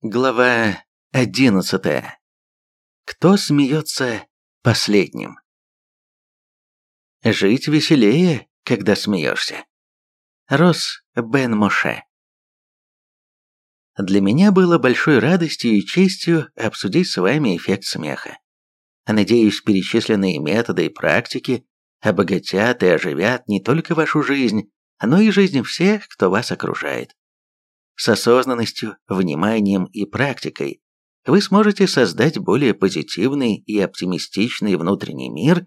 Глава одиннадцатая. Кто смеется последним? Жить веселее, когда смеешься. Рос Бен Моше. Для меня было большой радостью и честью обсудить с вами эффект смеха. Надеюсь, перечисленные методы и практики обогатят и оживят не только вашу жизнь, но и жизнь всех, кто вас окружает. С осознанностью, вниманием и практикой вы сможете создать более позитивный и оптимистичный внутренний мир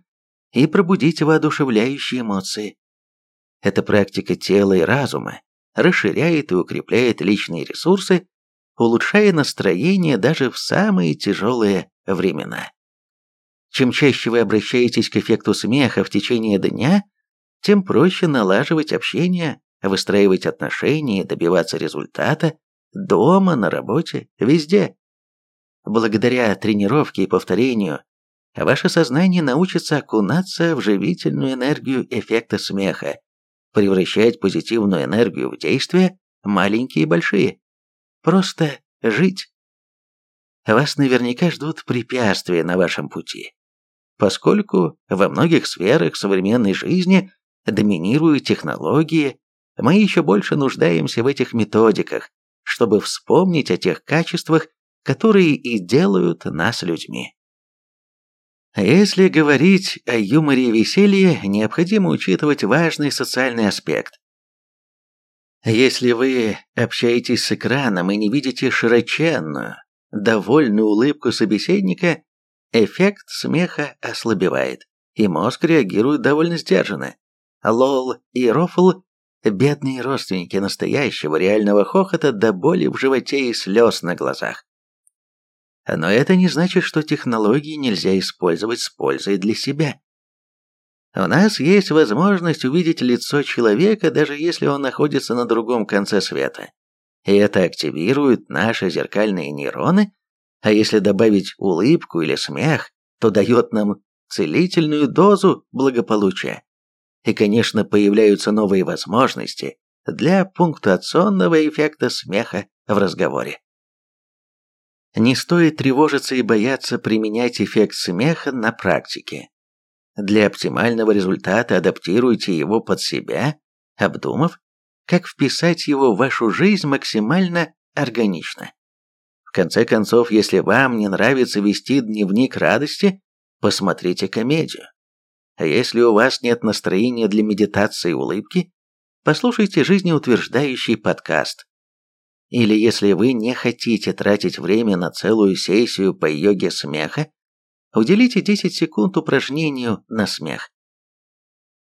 и пробудить воодушевляющие эмоции. Эта практика тела и разума расширяет и укрепляет личные ресурсы, улучшая настроение даже в самые тяжелые времена. Чем чаще вы обращаетесь к эффекту смеха в течение дня, тем проще налаживать общение выстраивать отношения, добиваться результата, дома, на работе, везде. Благодаря тренировке и повторению, ваше сознание научится окунаться в живительную энергию эффекта смеха, превращать позитивную энергию в действия, маленькие и большие. Просто жить. Вас наверняка ждут препятствия на вашем пути, поскольку во многих сферах современной жизни доминируют технологии, мы еще больше нуждаемся в этих методиках, чтобы вспомнить о тех качествах, которые и делают нас людьми. Если говорить о юморе и веселье, необходимо учитывать важный социальный аспект. Если вы общаетесь с экраном и не видите широченную, довольную улыбку собеседника, эффект смеха ослабевает, и мозг реагирует довольно сдержанно. Лол и рофл Бедные родственники настоящего реального хохота до боли в животе и слез на глазах. Но это не значит, что технологии нельзя использовать с пользой для себя. У нас есть возможность увидеть лицо человека, даже если он находится на другом конце света. И это активирует наши зеркальные нейроны, а если добавить улыбку или смех, то дает нам целительную дозу благополучия. И, конечно, появляются новые возможности для пунктуационного эффекта смеха в разговоре. Не стоит тревожиться и бояться применять эффект смеха на практике. Для оптимального результата адаптируйте его под себя, обдумав, как вписать его в вашу жизнь максимально органично. В конце концов, если вам не нравится вести дневник радости, посмотрите комедию. А если у вас нет настроения для медитации и улыбки, послушайте жизнеутверждающий подкаст. Или если вы не хотите тратить время на целую сессию по йоге смеха, уделите 10 секунд упражнению на смех.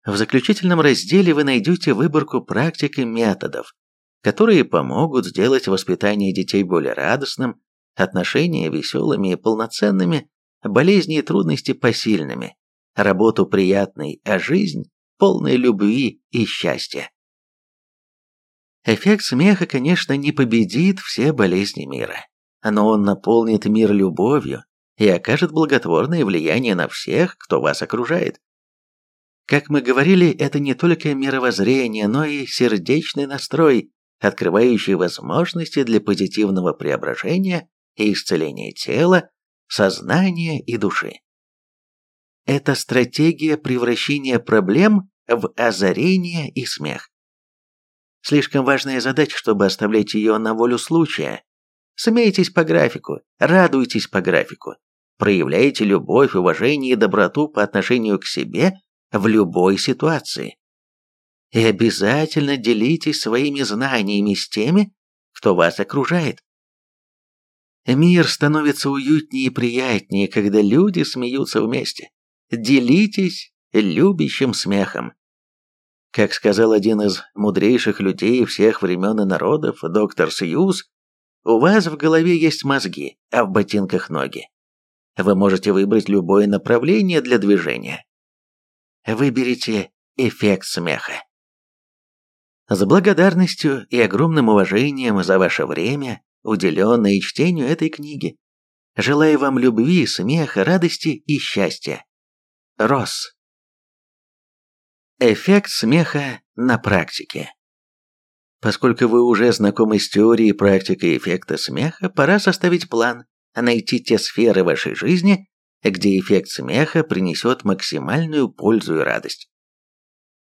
В заключительном разделе вы найдете выборку практик и методов, которые помогут сделать воспитание детей более радостным, отношения веселыми и полноценными, болезни и трудности посильными работу приятной, а жизнь полной любви и счастья. Эффект смеха, конечно, не победит все болезни мира, но он наполнит мир любовью и окажет благотворное влияние на всех, кто вас окружает. Как мы говорили, это не только мировоззрение, но и сердечный настрой, открывающий возможности для позитивного преображения и исцеления тела, сознания и души. Это стратегия превращения проблем в озарение и смех. Слишком важная задача, чтобы оставлять ее на волю случая. Смейтесь по графику, радуйтесь по графику, проявляйте любовь, уважение и доброту по отношению к себе в любой ситуации. И обязательно делитесь своими знаниями с теми, кто вас окружает. Мир становится уютнее и приятнее, когда люди смеются вместе делитесь любящим смехом. Как сказал один из мудрейших людей всех времен и народов, доктор Сьюз, у вас в голове есть мозги, а в ботинках ноги. Вы можете выбрать любое направление для движения. Выберите эффект смеха. С благодарностью и огромным уважением за ваше время, уделенное чтению этой книги, желаю вам любви, смеха, радости и счастья. Росс. Эффект смеха на практике. Поскольку вы уже знакомы с теорией и практикой эффекта смеха, пора составить план, найти те сферы вашей жизни, где эффект смеха принесет максимальную пользу и радость.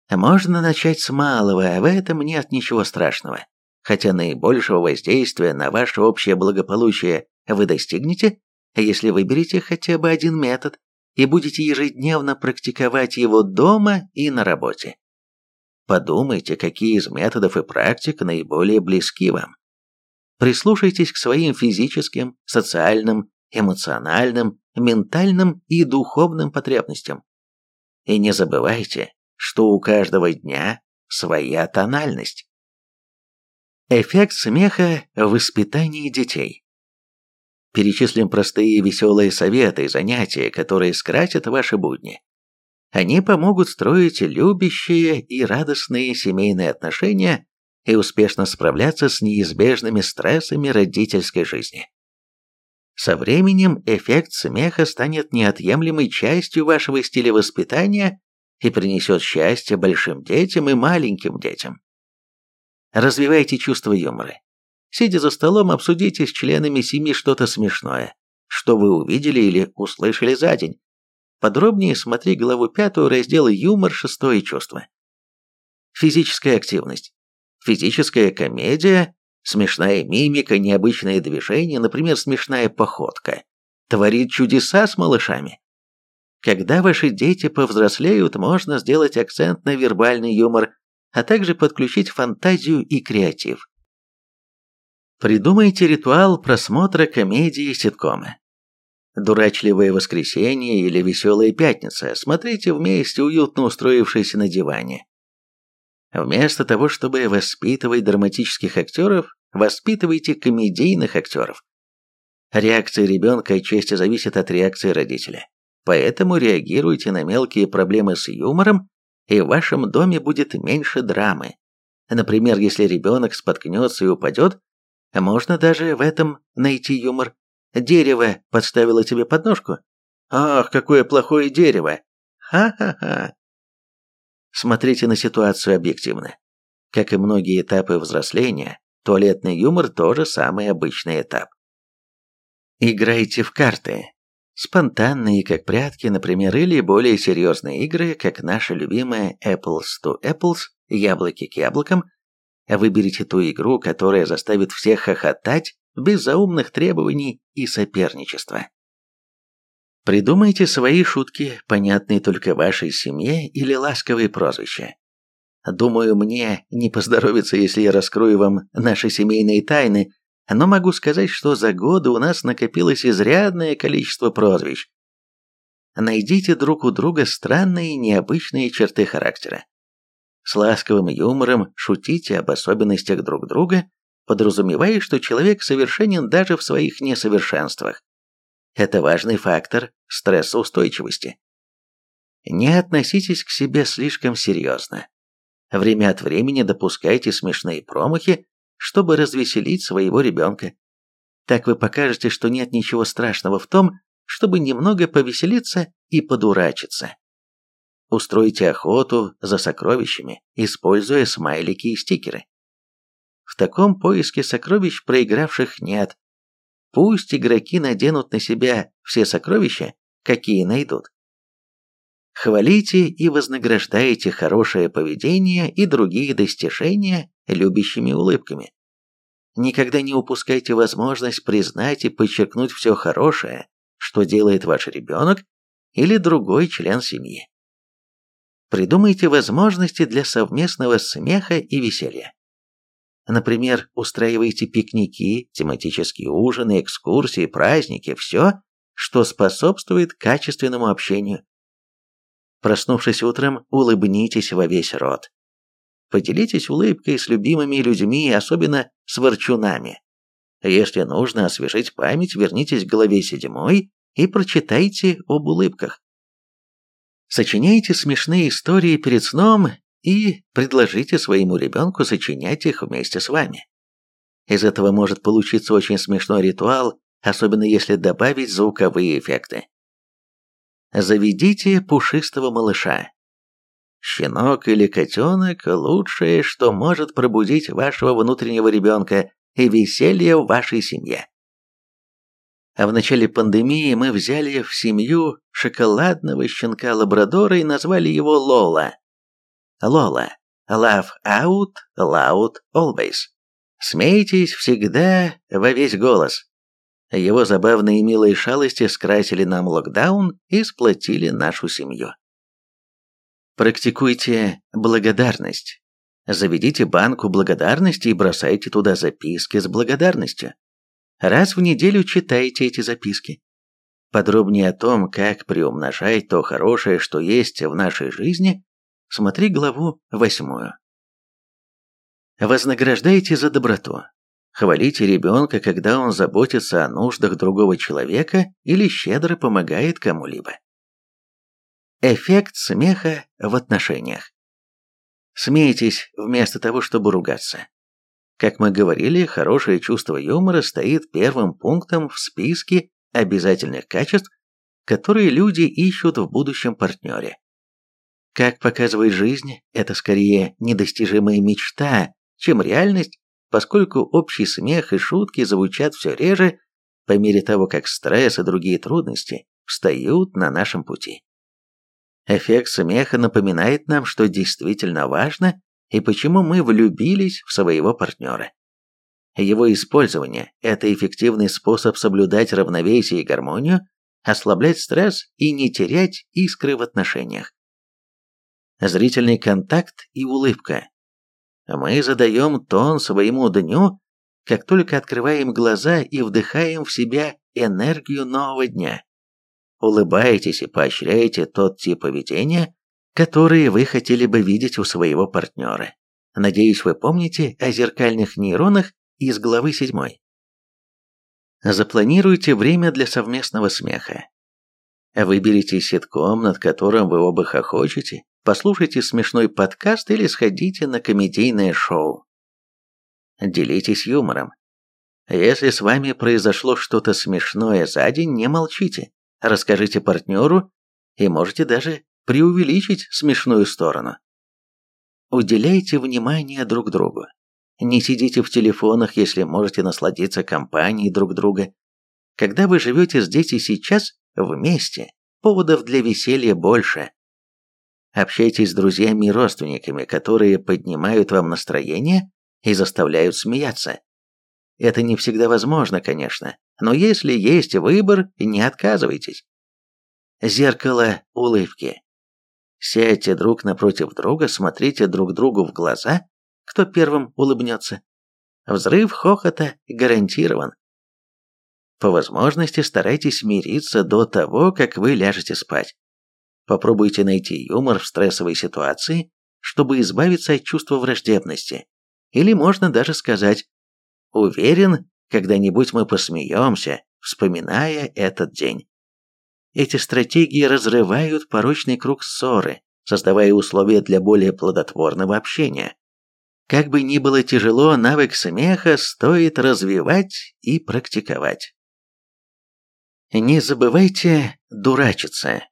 Можно начать с малого, в этом нет ничего страшного. Хотя наибольшего воздействия на ваше общее благополучие вы достигнете, если выберете хотя бы один метод и будете ежедневно практиковать его дома и на работе. Подумайте, какие из методов и практик наиболее близки вам. Прислушайтесь к своим физическим, социальным, эмоциональным, ментальным и духовным потребностям. И не забывайте, что у каждого дня своя тональность. Эффект смеха в воспитании детей. Перечислим простые и веселые советы и занятия, которые скратят ваши будни. Они помогут строить любящие и радостные семейные отношения и успешно справляться с неизбежными стрессами родительской жизни. Со временем эффект смеха станет неотъемлемой частью вашего стиля воспитания и принесет счастье большим детям и маленьким детям. Развивайте чувство юмора. Сидя за столом, обсудите с членами семьи что-то смешное, что вы увидели или услышали за день. Подробнее смотри главу пятую раздела «Юмор. Шестое чувство». Физическая активность. Физическая комедия, смешная мимика, необычные движения, например, смешная походка, творит чудеса с малышами. Когда ваши дети повзрослеют, можно сделать акцент на вербальный юмор, а также подключить фантазию и креатив. Придумайте ритуал просмотра комедии ситкома. Дурачливое воскресенье или веселая пятница. Смотрите вместе, уютно устроившись на диване. Вместо того, чтобы воспитывать драматических актеров, воспитывайте комедийных актеров. Реакция ребенка отчасти зависит от реакции родителя. Поэтому реагируйте на мелкие проблемы с юмором, и в вашем доме будет меньше драмы. Например, если ребенок споткнется и упадет, можно даже в этом найти юмор. Дерево подставило тебе подножку? Ах, какое плохое дерево! Ха-ха-ха! Смотрите на ситуацию объективно. Как и многие этапы взросления, туалетный юмор тоже самый обычный этап. Играйте в карты. Спонтанные, как прятки, например, или более серьезные игры, как наша любимая Apples to Apples, яблоки к яблокам. Выберите ту игру, которая заставит всех хохотать без заумных требований и соперничества. Придумайте свои шутки, понятные только вашей семье или ласковые прозвища. Думаю, мне не поздоровится, если я раскрою вам наши семейные тайны, но могу сказать, что за годы у нас накопилось изрядное количество прозвищ. Найдите друг у друга странные необычные черты характера. С ласковым юмором шутите об особенностях друг друга, подразумевая, что человек совершенен даже в своих несовершенствах. Это важный фактор стрессоустойчивости. Не относитесь к себе слишком серьезно. Время от времени допускайте смешные промахи, чтобы развеселить своего ребенка. Так вы покажете, что нет ничего страшного в том, чтобы немного повеселиться и подурачиться. Устройте охоту за сокровищами, используя смайлики и стикеры. В таком поиске сокровищ проигравших нет. Пусть игроки наденут на себя все сокровища, какие найдут. Хвалите и вознаграждайте хорошее поведение и другие достижения любящими улыбками. Никогда не упускайте возможность признать и подчеркнуть все хорошее, что делает ваш ребенок или другой член семьи. Придумайте возможности для совместного смеха и веселья. Например, устраивайте пикники, тематические ужины, экскурсии, праздники, все, что способствует качественному общению. Проснувшись утром, улыбнитесь во весь рот. Поделитесь улыбкой с любимыми людьми, особенно с ворчунами. Если нужно освежить память, вернитесь к главе седьмой и прочитайте об улыбках. Сочиняйте смешные истории перед сном и предложите своему ребенку сочинять их вместе с вами. Из этого может получиться очень смешной ритуал, особенно если добавить звуковые эффекты. Заведите пушистого малыша. щенок или котенок – лучшее, что может пробудить вашего внутреннего ребенка и веселье в вашей семье. А в начале пандемии мы взяли в семью шоколадного щенка-лабрадора и назвали его Лола. Лола. Love out, loud always. Смейтесь всегда во весь голос. Его забавные и милые шалости скрасили нам локдаун и сплотили нашу семью. Практикуйте благодарность. Заведите банку благодарности и бросайте туда записки с благодарностью. Раз в неделю читайте эти записки. Подробнее о том, как приумножать то хорошее, что есть в нашей жизни, смотри главу восьмую. Вознаграждайте за доброту. Хвалите ребенка, когда он заботится о нуждах другого человека или щедро помогает кому-либо. Эффект смеха в отношениях. Смейтесь вместо того, чтобы ругаться. Как мы говорили, хорошее чувство юмора стоит первым пунктом в списке обязательных качеств, которые люди ищут в будущем партнере. Как показывает жизнь, это скорее недостижимая мечта, чем реальность, поскольку общий смех и шутки звучат все реже по мере того, как стресс и другие трудности встают на нашем пути. Эффект смеха напоминает нам, что действительно важно и почему мы влюбились в своего партнера. Его использование – это эффективный способ соблюдать равновесие и гармонию, ослаблять стресс и не терять искры в отношениях. Зрительный контакт и улыбка. Мы задаем тон своему дню, как только открываем глаза и вдыхаем в себя энергию нового дня. Улыбайтесь и поощряйте тот тип поведения, который вы хотели бы видеть у своего партнера. Надеюсь, вы помните о зеркальных нейронах из главы 7. Запланируйте время для совместного смеха. Выберите ситком, над которым вы оба хохочете, послушайте смешной подкаст или сходите на комедийное шоу. Делитесь юмором. Если с вами произошло что-то смешное за день, не молчите расскажите партнеру и можете даже преувеличить смешную сторону. Уделяйте внимание друг другу. Не сидите в телефонах, если можете насладиться компанией друг друга. Когда вы живете здесь и сейчас, вместе, поводов для веселья больше. Общайтесь с друзьями и родственниками, которые поднимают вам настроение и заставляют смеяться. Это не всегда возможно, конечно, но если есть выбор, не отказывайтесь. Зеркало улыбки. Сядьте друг напротив друга, смотрите друг другу в глаза, кто первым улыбнется. Взрыв хохота гарантирован. По возможности старайтесь мириться до того, как вы ляжете спать. Попробуйте найти юмор в стрессовой ситуации, чтобы избавиться от чувства враждебности. Или можно даже сказать Уверен, когда-нибудь мы посмеемся, вспоминая этот день. Эти стратегии разрывают порочный круг ссоры, создавая условия для более плодотворного общения. Как бы ни было тяжело, навык смеха стоит развивать и практиковать. Не забывайте дурачиться.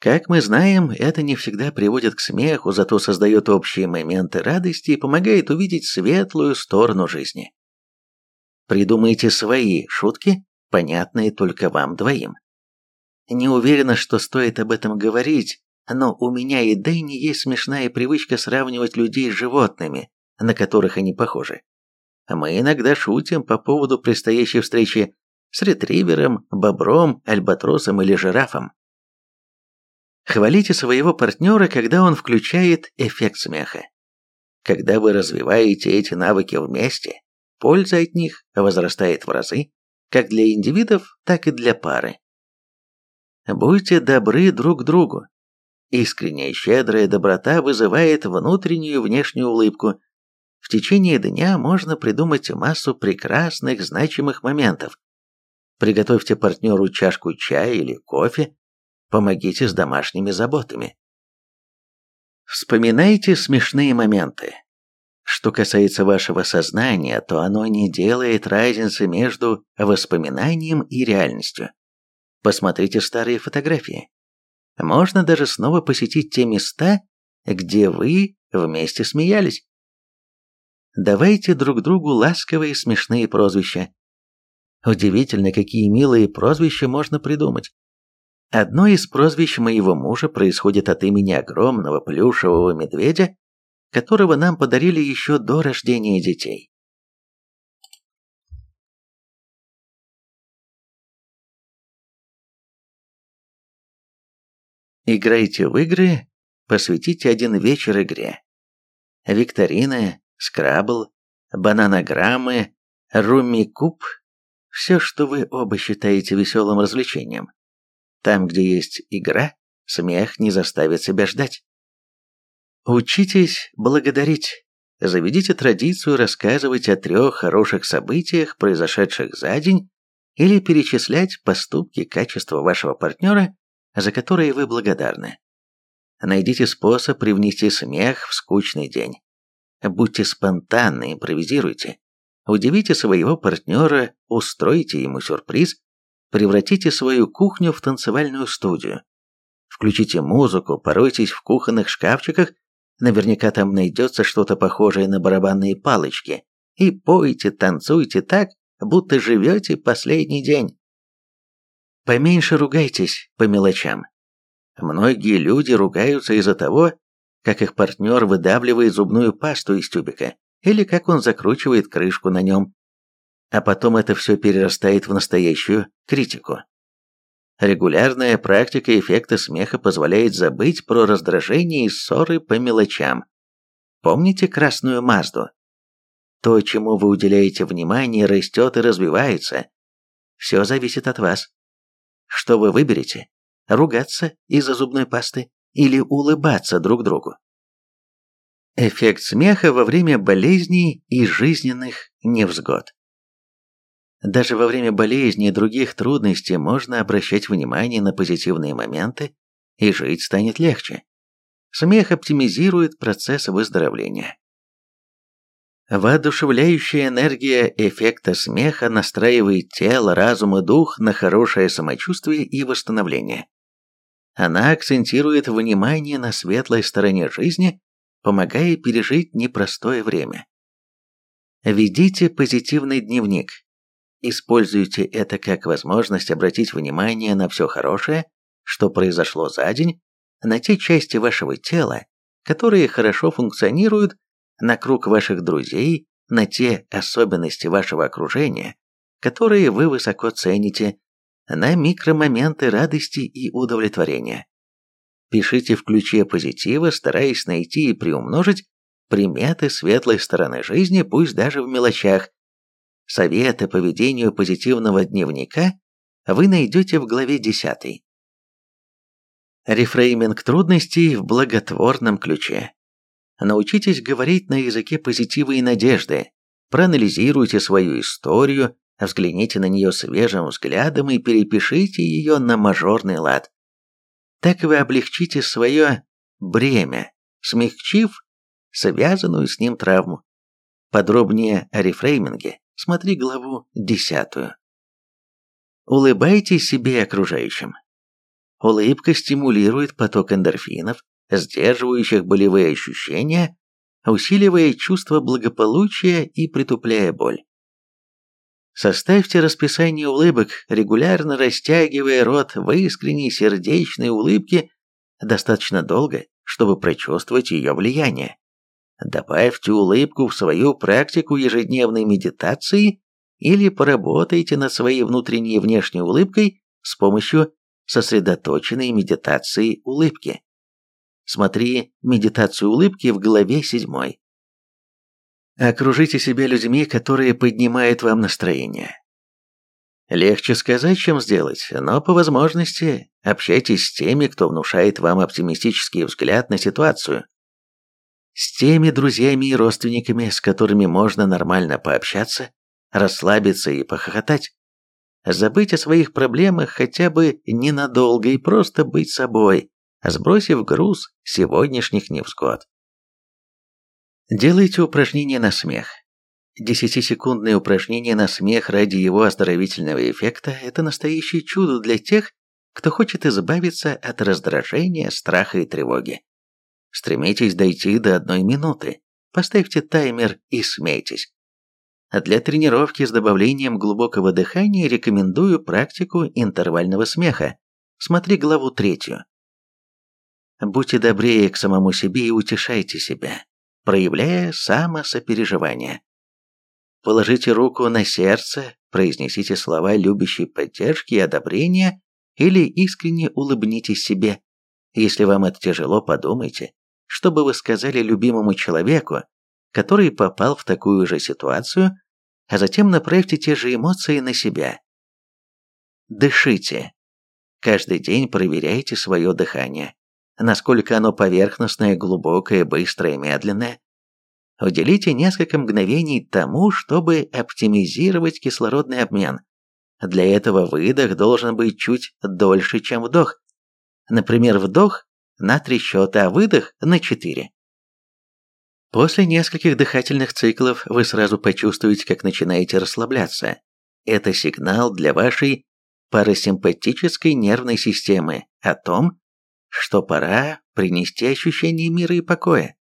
Как мы знаем, это не всегда приводит к смеху, зато создает общие моменты радости и помогает увидеть светлую сторону жизни. Придумайте свои шутки, понятные только вам двоим. Не уверена, что стоит об этом говорить, но у меня и Дэнни есть смешная привычка сравнивать людей с животными, на которых они похожи. Мы иногда шутим по поводу предстоящей встречи с ретривером, бобром, альбатросом или жирафом. Хвалите своего партнера, когда он включает эффект смеха. Когда вы развиваете эти навыки вместе, Польза от них возрастает в разы, как для индивидов, так и для пары. Будьте добры друг другу. Искренняя щедрая доброта вызывает внутреннюю и внешнюю улыбку. В течение дня можно придумать массу прекрасных, значимых моментов. Приготовьте партнеру чашку чая или кофе, помогите с домашними заботами. Вспоминайте смешные моменты. Что касается вашего сознания, то оно не делает разницы между воспоминанием и реальностью. Посмотрите старые фотографии. Можно даже снова посетить те места, где вы вместе смеялись. Давайте друг другу ласковые смешные прозвища. Удивительно, какие милые прозвища можно придумать. Одно из прозвищ моего мужа происходит от имени огромного плюшевого медведя, которого нам подарили еще до рождения детей. Играйте в игры, посвятите один вечер игре. Викторины, скрабл, бананограммы, руми-куб – все, что вы оба считаете веселым развлечением. Там, где есть игра, смех не заставит себя ждать. Учитесь благодарить. Заведите традицию рассказывать о трех хороших событиях, произошедших за день, или перечислять поступки, качества вашего партнера за которые вы благодарны. Найдите способ привнести смех в скучный день. Будьте спонтанны, импровизируйте. Удивите своего партнера, устройте ему сюрприз, превратите свою кухню в танцевальную студию. Включите музыку, поройтесь в кухонных шкафчиках, наверняка там найдется что-то похожее на барабанные палочки, и пойте, танцуйте так, будто живете последний день. Поменьше ругайтесь по мелочам. Многие люди ругаются из-за того, как их партнер выдавливает зубную пасту из тюбика, или как он закручивает крышку на нем. А потом это все перерастает в настоящую критику. Регулярная практика эффекта смеха позволяет забыть про раздражение и ссоры по мелочам. Помните красную Мазду? То, чему вы уделяете внимание, растет и развивается. Все зависит от вас. Что вы выберете? Ругаться из-за зубной пасты или улыбаться друг другу? Эффект смеха во время болезней и жизненных невзгод. Даже во время болезни и других трудностей можно обращать внимание на позитивные моменты, и жить станет легче. Смех оптимизирует процесс выздоровления. Воодушевляющая энергия эффекта смеха настраивает тело, разум и дух на хорошее самочувствие и восстановление. Она акцентирует внимание на светлой стороне жизни, помогая пережить непростое время. Ведите позитивный дневник. Используйте это как возможность обратить внимание на все хорошее, что произошло за день, на те части вашего тела, которые хорошо функционируют на круг ваших друзей, на те особенности вашего окружения, которые вы высоко цените, на микромоменты радости и удовлетворения. Пишите в ключе позитива, стараясь найти и приумножить приметы светлой стороны жизни, пусть даже в мелочах. Советы по ведению позитивного дневника вы найдете в главе 10. Рефрейминг трудностей в благотворном ключе. Научитесь говорить на языке позитива и надежды. Проанализируйте свою историю, взгляните на нее свежим взглядом и перепишите ее на мажорный лад. Так вы облегчите свое бремя, смягчив связанную с ним травму. Подробнее о рефрейминге смотри главу десятую. Улыбайтесь себе и окружающим. Улыбка стимулирует поток эндорфинов, сдерживающих болевые ощущения, усиливая чувство благополучия и притупляя боль. Составьте расписание улыбок, регулярно растягивая рот в искренней сердечной улыбке достаточно долго, чтобы прочувствовать ее влияние. Добавьте улыбку в свою практику ежедневной медитации или поработайте над своей внутренней и внешней улыбкой с помощью сосредоточенной медитации улыбки. Смотри медитацию улыбки в главе 7. Окружите себя людьми, которые поднимают вам настроение. Легче сказать, чем сделать, но по возможности общайтесь с теми, кто внушает вам оптимистический взгляд на ситуацию. С теми друзьями и родственниками, с которыми можно нормально пообщаться, расслабиться и похохотать. Забыть о своих проблемах хотя бы ненадолго и просто быть собой, сбросив груз сегодняшних невзгод. Делайте упражнения на смех. Десятисекундные упражнения на смех ради его оздоровительного эффекта – это настоящее чудо для тех, кто хочет избавиться от раздражения, страха и тревоги. Стремитесь дойти до одной минуты. Поставьте таймер и смейтесь. Для тренировки с добавлением глубокого дыхания рекомендую практику интервального смеха. Смотри главу третью. Будьте добрее к самому себе и утешайте себя, проявляя самосопереживание. Положите руку на сердце, произнесите слова любящей поддержки и одобрения или искренне улыбнитесь себе. Если вам это тяжело, подумайте, что бы вы сказали любимому человеку, который попал в такую же ситуацию, а затем направьте те же эмоции на себя. Дышите. Каждый день проверяйте свое дыхание. Насколько оно поверхностное, глубокое, быстрое, медленное. Уделите несколько мгновений тому, чтобы оптимизировать кислородный обмен. Для этого выдох должен быть чуть дольше, чем вдох. Например, вдох на три счета, а выдох на четыре. После нескольких дыхательных циклов вы сразу почувствуете, как начинаете расслабляться. Это сигнал для вашей парасимпатической нервной системы о том, что пора принести ощущение мира и покоя.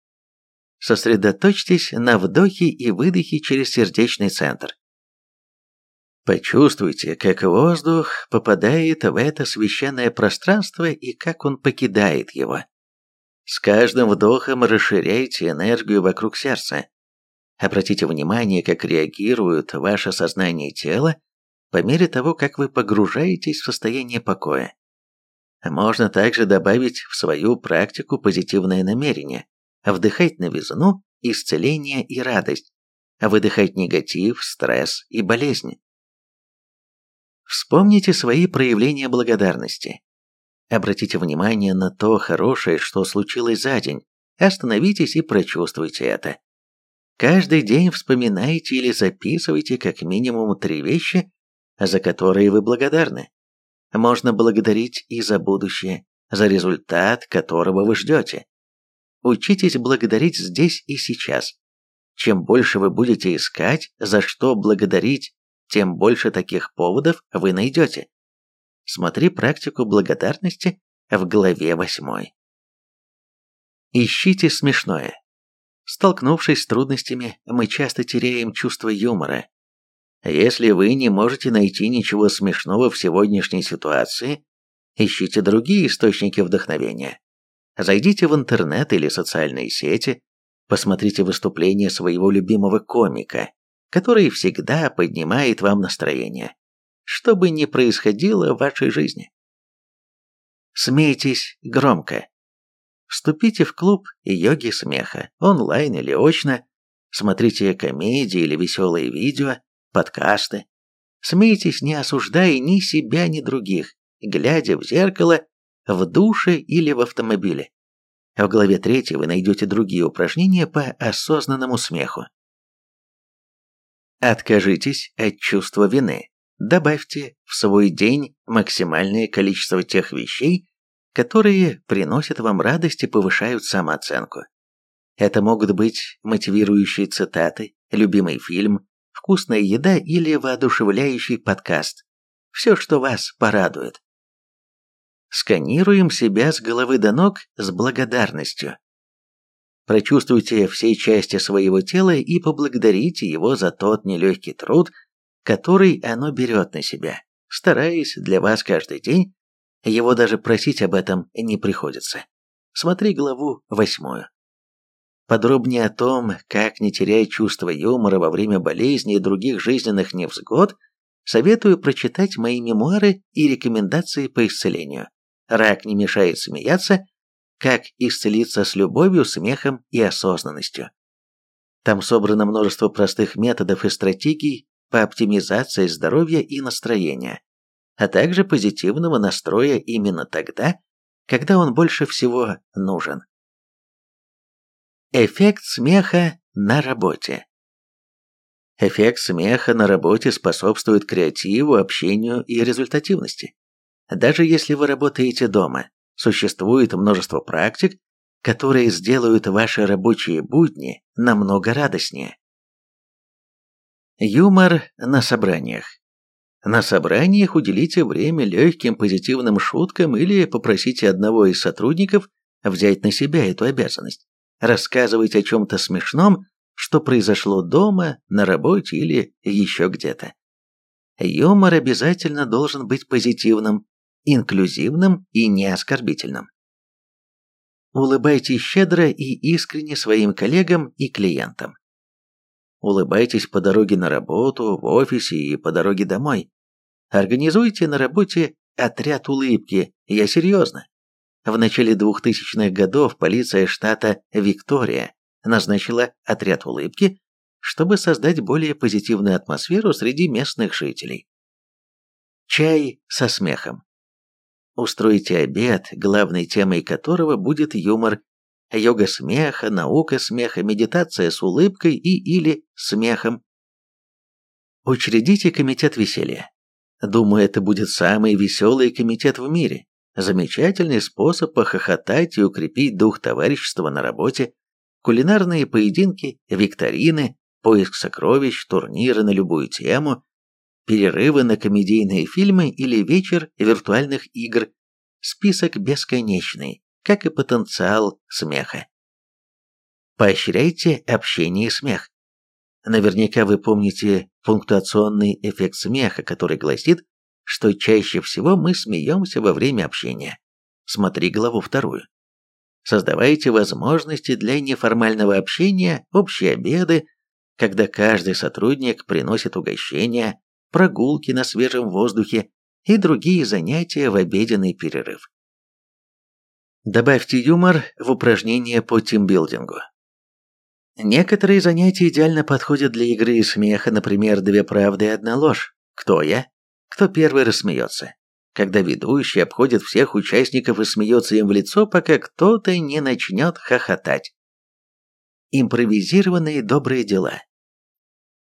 Сосредоточьтесь на вдохе и выдохе через сердечный центр. Почувствуйте, как воздух попадает в это священное пространство и как он покидает его. С каждым вдохом расширяйте энергию вокруг сердца. Обратите внимание, как реагирует ваше сознание и тело по мере того, как вы погружаетесь в состояние покоя. Можно также добавить в свою практику позитивное намерение, вдыхать новизну, исцеление и радость, выдыхать негатив, стресс и болезнь. Вспомните свои проявления благодарности. Обратите внимание на то хорошее, что случилось за день. Остановитесь и прочувствуйте это. Каждый день вспоминайте или записывайте как минимум три вещи, за которые вы благодарны. Можно благодарить и за будущее, за результат, которого вы ждете. Учитесь благодарить здесь и сейчас. Чем больше вы будете искать, за что благодарить, тем больше таких поводов вы найдете. Смотри практику благодарности в главе 8. Ищите смешное. Столкнувшись с трудностями, мы часто теряем чувство юмора. Если вы не можете найти ничего смешного в сегодняшней ситуации, ищите другие источники вдохновения. Зайдите в интернет или социальные сети, посмотрите выступления своего любимого комика, который всегда поднимает вам настроение что бы ни происходило в вашей жизни. Смейтесь громко. Вступите в клуб йоги смеха, онлайн или очно, смотрите комедии или веселые видео, подкасты. Смейтесь, не осуждая ни себя, ни других, глядя в зеркало, в душе или в автомобиле. В главе 3 вы найдете другие упражнения по осознанному смеху. Откажитесь от чувства вины. Добавьте в свой день максимальное количество тех вещей, которые приносят вам радость и повышают самооценку. Это могут быть мотивирующие цитаты, любимый фильм, вкусная еда или воодушевляющий подкаст. Все, что вас порадует. Сканируем себя с головы до ног с благодарностью. Прочувствуйте все части своего тела и поблагодарите его за тот нелегкий труд, который оно берет на себя, стараясь для вас каждый день, его даже просить об этом не приходится. Смотри главу восьмую. Подробнее о том, как не терять чувство юмора во время болезни и других жизненных невзгод, советую прочитать мои мемуары и рекомендации по исцелению. Рак не мешает смеяться, как исцелиться с любовью, смехом и осознанностью. Там собрано множество простых методов и стратегий по оптимизации здоровья и настроения, а также позитивного настроя именно тогда, когда он больше всего нужен. Эффект смеха на работе. Эффект смеха на работе способствует креативу, общению и результативности. Даже если вы работаете дома, существует множество практик, которые сделают ваши рабочие будни намного радостнее. Юмор на собраниях. На собраниях уделите время легким позитивным шуткам или попросите одного из сотрудников взять на себя эту обязанность. Рассказывать о чем-то смешном, что произошло дома, на работе или еще где-то. Юмор обязательно должен быть позитивным, инклюзивным и не оскорбительным. Улыбайтесь щедро и искренне своим коллегам и клиентам. Улыбайтесь по дороге на работу, в офисе и по дороге домой. Организуйте на работе отряд улыбки, я серьезно. В начале 2000-х годов полиция штата Виктория назначила отряд улыбки, чтобы создать более позитивную атмосферу среди местных жителей. Чай со смехом. Устройте обед, главной темой которого будет юмор, йога смеха, наука смеха, медитация с улыбкой и или смехом. Учредите комитет веселья. Думаю, это будет самый веселый комитет в мире. Замечательный способ похохотать и укрепить дух товарищества на работе, кулинарные поединки, викторины, поиск сокровищ, турниры на любую тему, перерывы на комедийные фильмы или вечер виртуальных игр, список бесконечный, как и потенциал смеха. Поощряйте общение и смех. Наверняка вы помните пунктуационный эффект смеха, который гласит, что чаще всего мы смеемся во время общения. Смотри главу вторую. Создавайте возможности для неформального общения, общие обеды, когда каждый сотрудник приносит угощения, прогулки на свежем воздухе и другие занятия в обеденный перерыв. Добавьте юмор в упражнения по тимбилдингу. Некоторые занятия идеально подходят для игры и смеха, например, «Две правды и одна ложь». Кто я? Кто первый рассмеется? Когда ведущий обходит всех участников и смеется им в лицо, пока кто-то не начнет хохотать. Импровизированные добрые дела.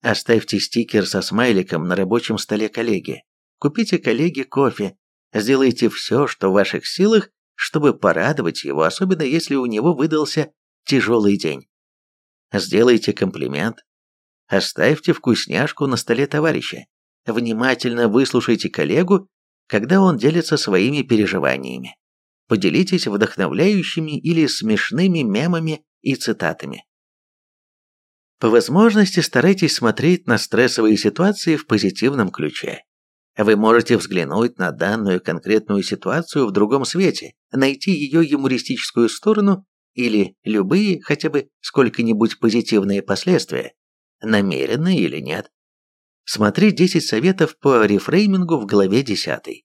Оставьте стикер со смайликом на рабочем столе коллеги. Купите коллеге кофе. Сделайте все, что в ваших силах, чтобы порадовать его, особенно если у него выдался тяжелый день. Сделайте комплимент. Оставьте вкусняшку на столе товарища. Внимательно выслушайте коллегу, когда он делится своими переживаниями. Поделитесь вдохновляющими или смешными мемами и цитатами. По возможности старайтесь смотреть на стрессовые ситуации в позитивном ключе. Вы можете взглянуть на данную конкретную ситуацию в другом свете, найти ее юмористическую сторону или любые, хотя бы сколько-нибудь позитивные последствия, намеренно или нет. Смотри 10 советов по рефреймингу в главе 10.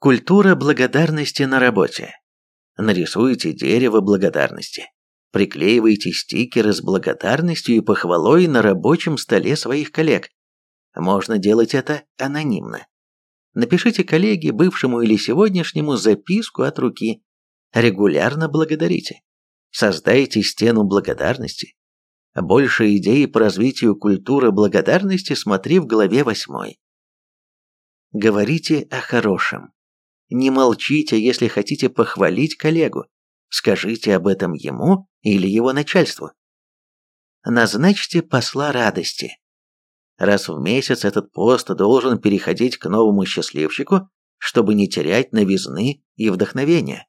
Культура благодарности на работе. Нарисуйте дерево благодарности. Приклеивайте стикеры с благодарностью и похвалой на рабочем столе своих коллег. Можно делать это анонимно. Напишите коллеге, бывшему или сегодняшнему, записку от руки. Регулярно благодарите. Создайте стену благодарности. Больше идей по развитию культуры благодарности смотри в главе 8. Говорите о хорошем. Не молчите, если хотите похвалить коллегу. Скажите об этом ему или его начальству. Назначьте посла радости. Раз в месяц этот пост должен переходить к новому счастливчику, чтобы не терять новизны и вдохновения.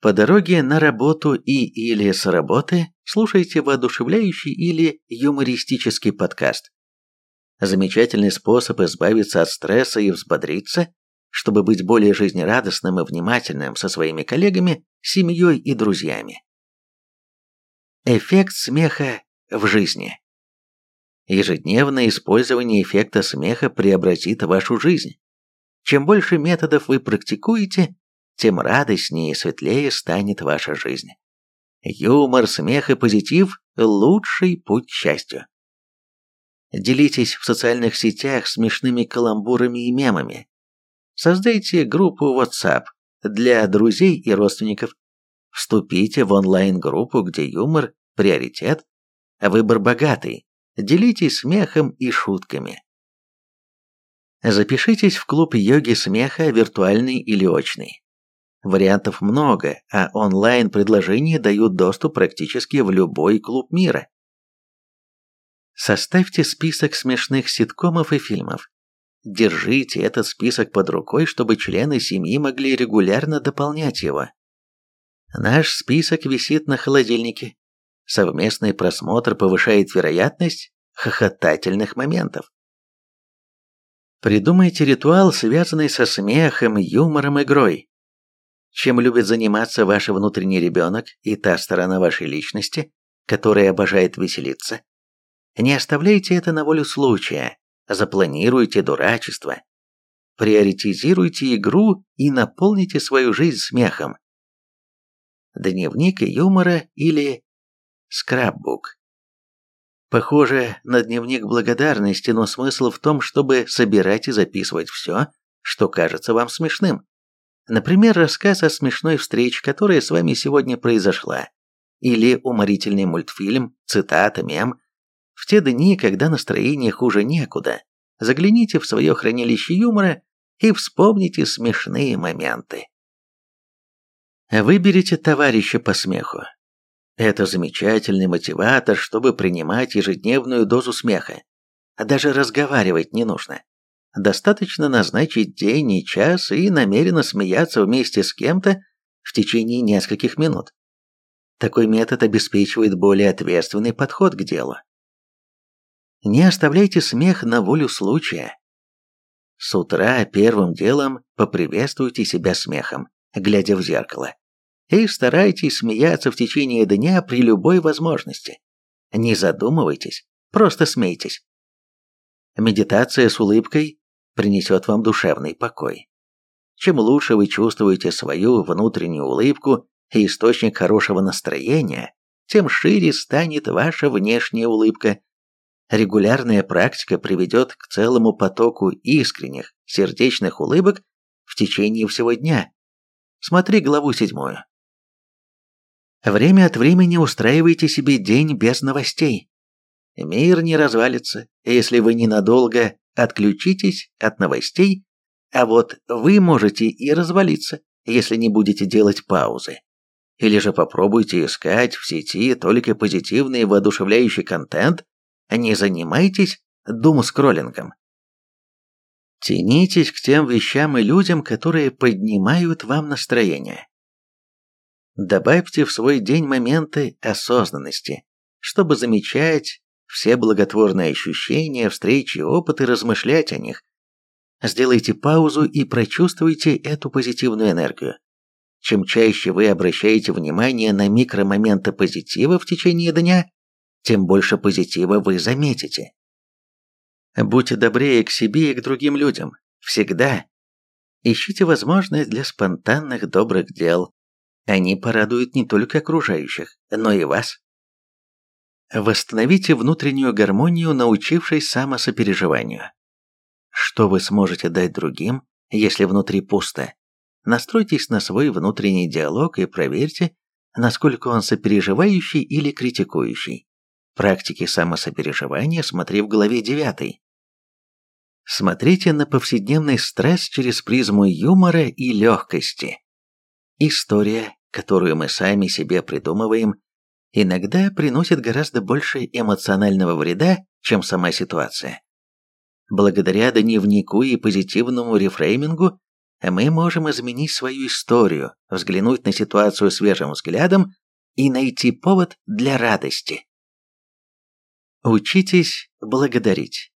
По дороге на работу и или с работы слушайте воодушевляющий или юмористический подкаст. Замечательный способ избавиться от стресса и взбодриться, чтобы быть более жизнерадостным и внимательным со своими коллегами, семьей и друзьями. Эффект смеха в жизни. Ежедневное использование эффекта смеха преобразит вашу жизнь. Чем больше методов вы практикуете, тем радостнее и светлее станет ваша жизнь. Юмор, смех и позитив – лучший путь к счастью. Делитесь в социальных сетях смешными каламбурами и мемами. Создайте группу WhatsApp для друзей и родственников. Вступите в онлайн-группу, где юмор – приоритет, а выбор богатый. Делитесь смехом и шутками. Запишитесь в клуб йоги смеха, виртуальный или очный. Вариантов много, а онлайн-предложения дают доступ практически в любой клуб мира. Составьте список смешных ситкомов и фильмов. Держите этот список под рукой, чтобы члены семьи могли регулярно дополнять его. Наш список висит на холодильнике. Совместный просмотр повышает вероятность хохотательных моментов. Придумайте ритуал, связанный со смехом, юмором, игрой. Чем любит заниматься ваш внутренний ребенок и та сторона вашей личности, которая обожает веселиться. Не оставляйте это на волю случая, запланируйте дурачество. Приоритизируйте игру и наполните свою жизнь смехом. Дневник юмора или скраббук. Похоже на дневник благодарности, но смысл в том, чтобы собирать и записывать все, что кажется вам смешным. Например, рассказ о смешной встрече, которая с вами сегодня произошла. Или уморительный мультфильм, цитата, мем. В те дни, когда настроение хуже некуда, загляните в свое хранилище юмора и вспомните смешные моменты. Выберите товарища по смеху. Это замечательный мотиватор, чтобы принимать ежедневную дозу смеха. Даже разговаривать не нужно. Достаточно назначить день и час и намеренно смеяться вместе с кем-то в течение нескольких минут. Такой метод обеспечивает более ответственный подход к делу. Не оставляйте смех на волю случая. С утра первым делом поприветствуйте себя смехом, глядя в зеркало и старайтесь смеяться в течение дня при любой возможности. Не задумывайтесь, просто смейтесь. Медитация с улыбкой принесет вам душевный покой. Чем лучше вы чувствуете свою внутреннюю улыбку и источник хорошего настроения, тем шире станет ваша внешняя улыбка. Регулярная практика приведет к целому потоку искренних, сердечных улыбок в течение всего дня. Смотри главу седьмую. Время от времени устраивайте себе день без новостей. Мир не развалится, если вы ненадолго отключитесь от новостей, а вот вы можете и развалиться, если не будете делать паузы. Или же попробуйте искать в сети только позитивный воодушевляющий контент, не занимайтесь дум-скроллингом. Тянитесь к тем вещам и людям, которые поднимают вам настроение. Добавьте в свой день моменты осознанности, чтобы замечать все благотворные ощущения, встречи, опыты, размышлять о них. Сделайте паузу и прочувствуйте эту позитивную энергию. Чем чаще вы обращаете внимание на микромоменты позитива в течение дня, тем больше позитива вы заметите. Будьте добрее к себе и к другим людям. Всегда. Ищите возможность для спонтанных добрых дел, они порадуют не только окружающих, но и вас. Восстановите внутреннюю гармонию, научившись самосопереживанию. Что вы сможете дать другим, если внутри пусто? Настройтесь на свой внутренний диалог и проверьте, насколько он сопереживающий или критикующий. Практики самосопереживания смотри в главе 9. Смотрите на повседневный стресс через призму юмора и легкости. История, которую мы сами себе придумываем, иногда приносит гораздо больше эмоционального вреда, чем сама ситуация. Благодаря дневнику и позитивному рефреймингу мы можем изменить свою историю, взглянуть на ситуацию свежим взглядом и найти повод для радости. Учитесь благодарить.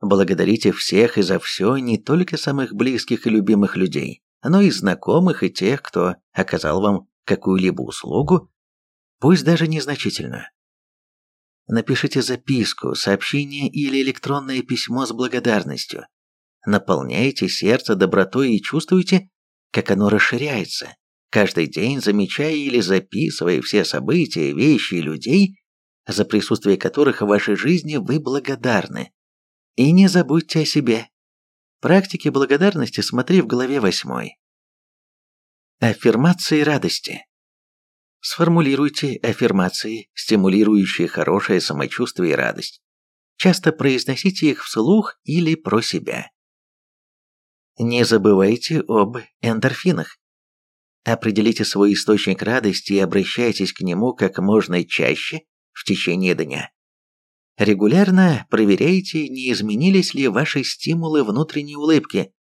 Благодарите всех и за все, не только самых близких и любимых людей, но и знакомых, и тех, кто оказал вам какую-либо услугу, пусть даже незначительную. Напишите записку, сообщение или электронное письмо с благодарностью. Наполняйте сердце добротой и чувствуйте, как оно расширяется, каждый день замечая или записывая все события, вещи и людей, за присутствие которых в вашей жизни вы благодарны. И не забудьте о себе. Практики благодарности смотри в главе 8. Аффирмации радости. Сформулируйте аффирмации, стимулирующие хорошее самочувствие и радость. Часто произносите их вслух или про себя. Не забывайте об эндорфинах. Определите свой источник радости и обращайтесь к нему как можно чаще в течение дня. Регулярно проверяйте, не изменились ли ваши стимулы внутренней улыбки.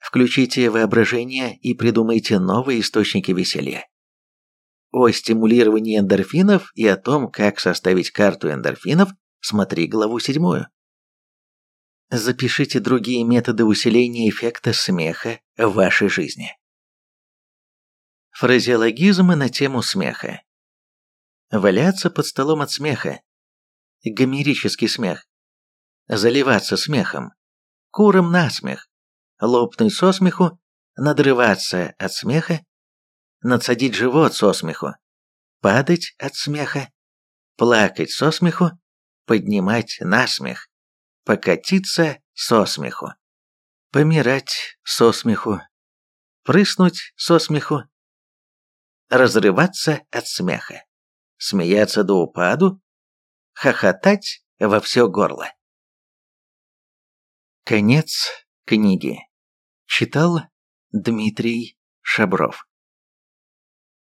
Включите воображение и придумайте новые источники веселья. О стимулировании эндорфинов и о том, как составить карту эндорфинов, смотри главу седьмую. Запишите другие методы усиления эффекта смеха в вашей жизни. Фразеологизмы на тему смеха. Валяться под столом от смеха. Гомерический смех. Заливаться смехом. Куром насмех. Лопнуть со смеху. Надрываться от смеха. Надсадить живот со смеху. Падать от смеха. Плакать со смеху. Поднимать насмех покатиться со смеху, помирать со смеху, прыснуть со смеху, разрываться от смеха, смеяться до упаду, хохотать во все горло. Конец книги. Читал Дмитрий Шабров.